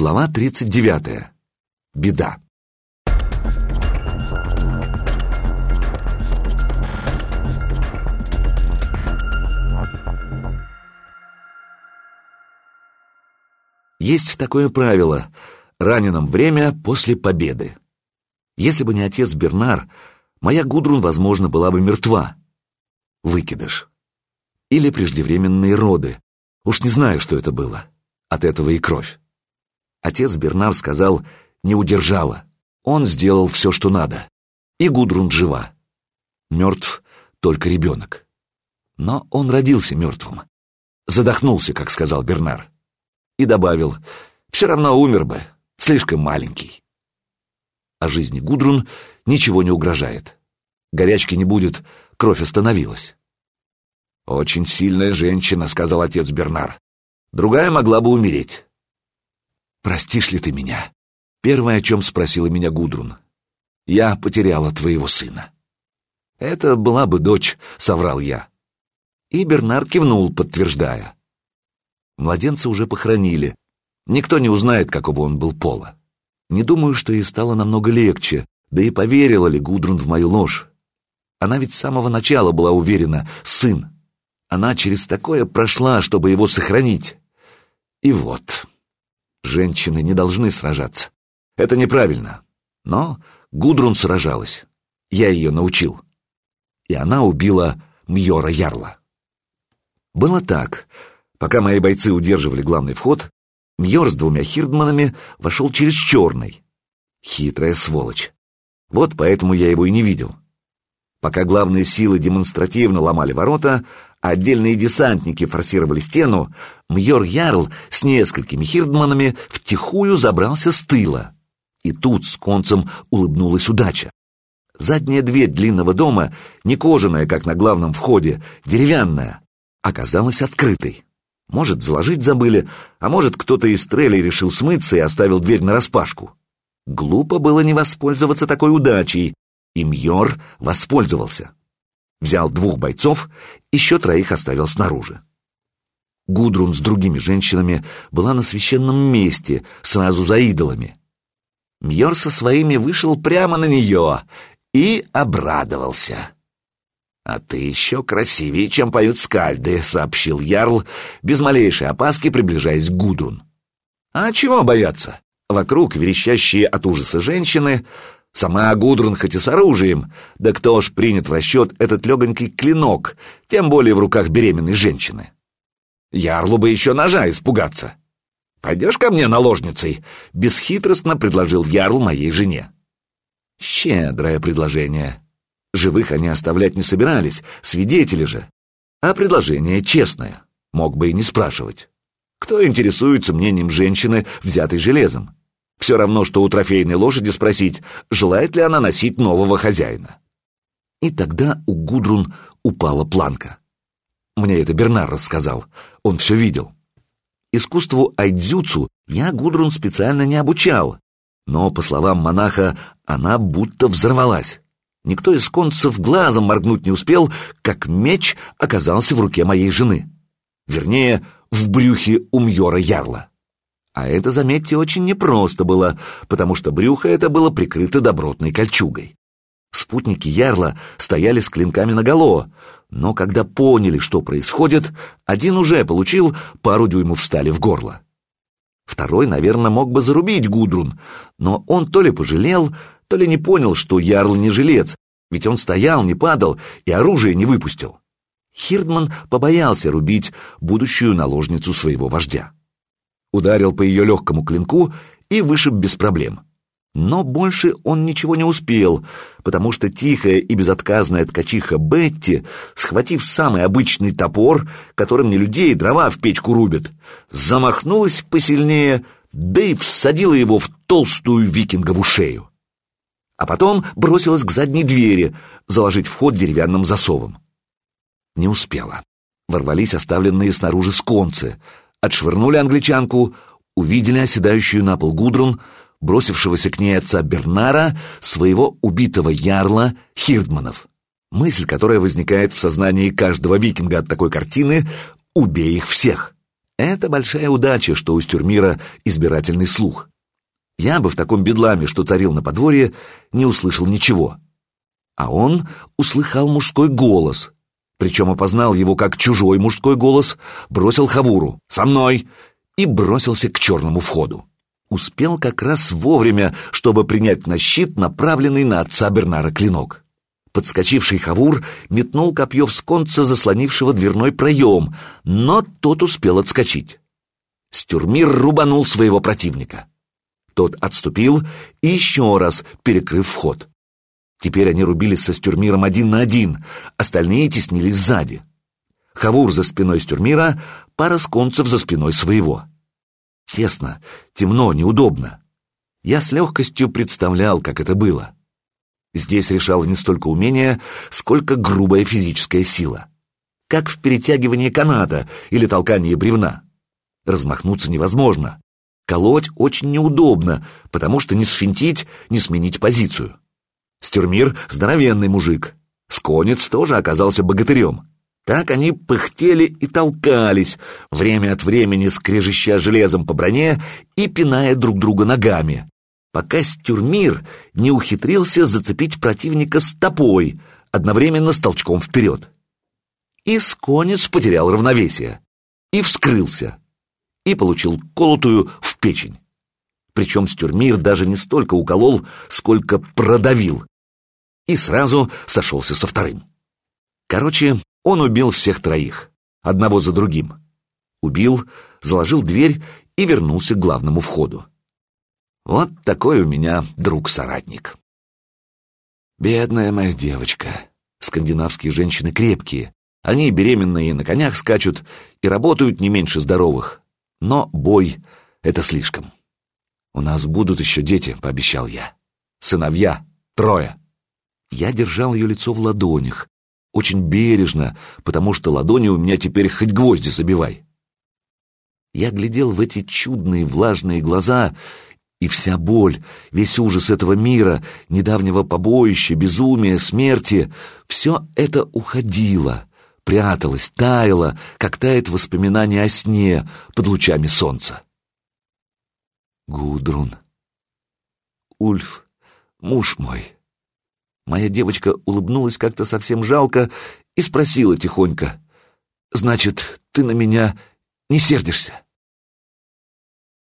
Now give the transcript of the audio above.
Глава 39. Беда. Есть такое правило — раненом время после победы. Если бы не отец Бернар, моя Гудрун, возможно, была бы мертва. Выкидыш. Или преждевременные роды. Уж не знаю, что это было. От этого и кровь. Отец Бернар сказал, не удержала. Он сделал все, что надо. И Гудрун жива. Мертв только ребенок. Но он родился мертвым. Задохнулся, как сказал Бернар. И добавил, все равно умер бы, слишком маленький. О жизни Гудрун ничего не угрожает. Горячки не будет, кровь остановилась. «Очень сильная женщина», — сказал отец Бернар. «Другая могла бы умереть. «Простишь ли ты меня?» Первое, о чем спросила меня Гудрун. «Я потеряла твоего сына». «Это была бы дочь», — соврал я. И Бернар кивнул, подтверждая. Младенца уже похоронили. Никто не узнает, какого он был пола. Не думаю, что ей стало намного легче, да и поверила ли Гудрун в мою ложь. Она ведь с самого начала была уверена — сын. Она через такое прошла, чтобы его сохранить. И вот... Женщины не должны сражаться. Это неправильно. Но Гудрун сражалась. Я ее научил. И она убила Мьора Ярла. Было так. Пока мои бойцы удерживали главный вход, Мьор с двумя хирдманами вошел через черный. Хитрая сволочь. Вот поэтому я его и не видел. Пока главные силы демонстративно ломали ворота, отдельные десантники форсировали стену, Мьор Ярл с несколькими хирдманами втихую забрался с тыла. И тут с концем улыбнулась удача. Задняя дверь длинного дома, не кожаная, как на главном входе, деревянная, оказалась открытой. Может, заложить забыли, а может, кто-то из трелей решил смыться и оставил дверь нараспашку. Глупо было не воспользоваться такой удачей, и Мьор воспользовался. Взял двух бойцов, еще троих оставил снаружи. Гудрун с другими женщинами была на священном месте, сразу за идолами. Мьор со своими вышел прямо на нее и обрадовался. «А ты еще красивее, чем поют скальды», — сообщил Ярл, без малейшей опаски приближаясь к Гудрун. «А чего бояться?» Вокруг верещащие от ужаса женщины, Сама Гудрун хоть и с оружием, да кто ж принят в расчет этот легонький клинок, тем более в руках беременной женщины. Ярлу бы еще ножа испугаться. «Пойдешь ко мне наложницей?» — бесхитростно предложил Ярл моей жене. Щедрое предложение. Живых они оставлять не собирались, свидетели же. А предложение честное, мог бы и не спрашивать. Кто интересуется мнением женщины, взятой железом? Все равно, что у трофейной лошади спросить, желает ли она носить нового хозяина. И тогда у Гудрун упала планка. Мне это Бернар рассказал, он все видел. Искусству айдзюцу я Гудрун специально не обучал, но, по словам монаха, она будто взорвалась. Никто из концев глазом моргнуть не успел, как меч оказался в руке моей жены. Вернее, в брюхе у Мьора Ярла. А это, заметьте, очень непросто было, потому что брюхо это было прикрыто добротной кольчугой. Спутники Ярла стояли с клинками наголо, но когда поняли, что происходит, один уже получил пару дюймов стали в горло. Второй, наверное, мог бы зарубить Гудрун, но он то ли пожалел, то ли не понял, что Ярл не жилец, ведь он стоял, не падал и оружие не выпустил. Хирдман побоялся рубить будущую наложницу своего вождя ударил по ее легкому клинку и вышиб без проблем. Но больше он ничего не успел, потому что тихая и безотказная ткачиха Бетти, схватив самый обычный топор, которым не людей дрова в печку рубят, замахнулась посильнее, да и всадила его в толстую викингову шею. А потом бросилась к задней двери, заложить вход деревянным засовом. Не успела. Ворвались оставленные снаружи сконцы — отшвырнули англичанку, увидели оседающую на пол Гудрун, бросившегося к ней отца Бернара, своего убитого ярла Хирдманов. Мысль, которая возникает в сознании каждого викинга от такой картины — «убей их всех». Это большая удача, что у Стюрмира избирательный слух. Я бы в таком бедламе, что царил на подворье, не услышал ничего. А он услыхал мужской голос, причем опознал его как чужой мужской голос, бросил хавуру «Со мной!» и бросился к черному входу. Успел как раз вовремя, чтобы принять на щит направленный на отца Бернара клинок. Подскочивший Хавур метнул копье в сконца, заслонившего дверной проем, но тот успел отскочить. Стюрмир рубанул своего противника. Тот отступил и еще раз перекрыв вход. Теперь они рубились со Стюрмиром один на один, остальные теснились сзади. Хавур за спиной Стюрмира, пара сконцев за спиной своего. Тесно, темно, неудобно. Я с легкостью представлял, как это было. Здесь решало не столько умение, сколько грубая физическая сила. Как в перетягивании каната или толкании бревна. Размахнуться невозможно. Колоть очень неудобно, потому что не сфинтить, не сменить позицию. Стюрмир — здоровенный мужик. Сконец тоже оказался богатырем. Так они пыхтели и толкались, время от времени скрежеща железом по броне и пиная друг друга ногами, пока Стюрмир не ухитрился зацепить противника стопой, одновременно с толчком вперед. И Сконец потерял равновесие, и вскрылся, и получил колотую в печень. Причем Стюрмир даже не столько уколол, сколько продавил, и сразу сошелся со вторым. Короче, он убил всех троих, одного за другим. Убил, заложил дверь и вернулся к главному входу. Вот такой у меня друг-соратник. Бедная моя девочка. Скандинавские женщины крепкие. Они беременные на конях скачут и работают не меньше здоровых. Но бой — это слишком. У нас будут еще дети, пообещал я. Сыновья, трое. Я держал ее лицо в ладонях, очень бережно, потому что ладони у меня теперь хоть гвозди забивай. Я глядел в эти чудные влажные глаза, и вся боль, весь ужас этого мира, недавнего побоища, безумия, смерти, все это уходило, пряталось, таяло, как тает воспоминание о сне под лучами солнца. Гудрун. Ульф, муж мой. Моя девочка улыбнулась как-то совсем жалко и спросила тихонько. «Значит, ты на меня не сердишься?»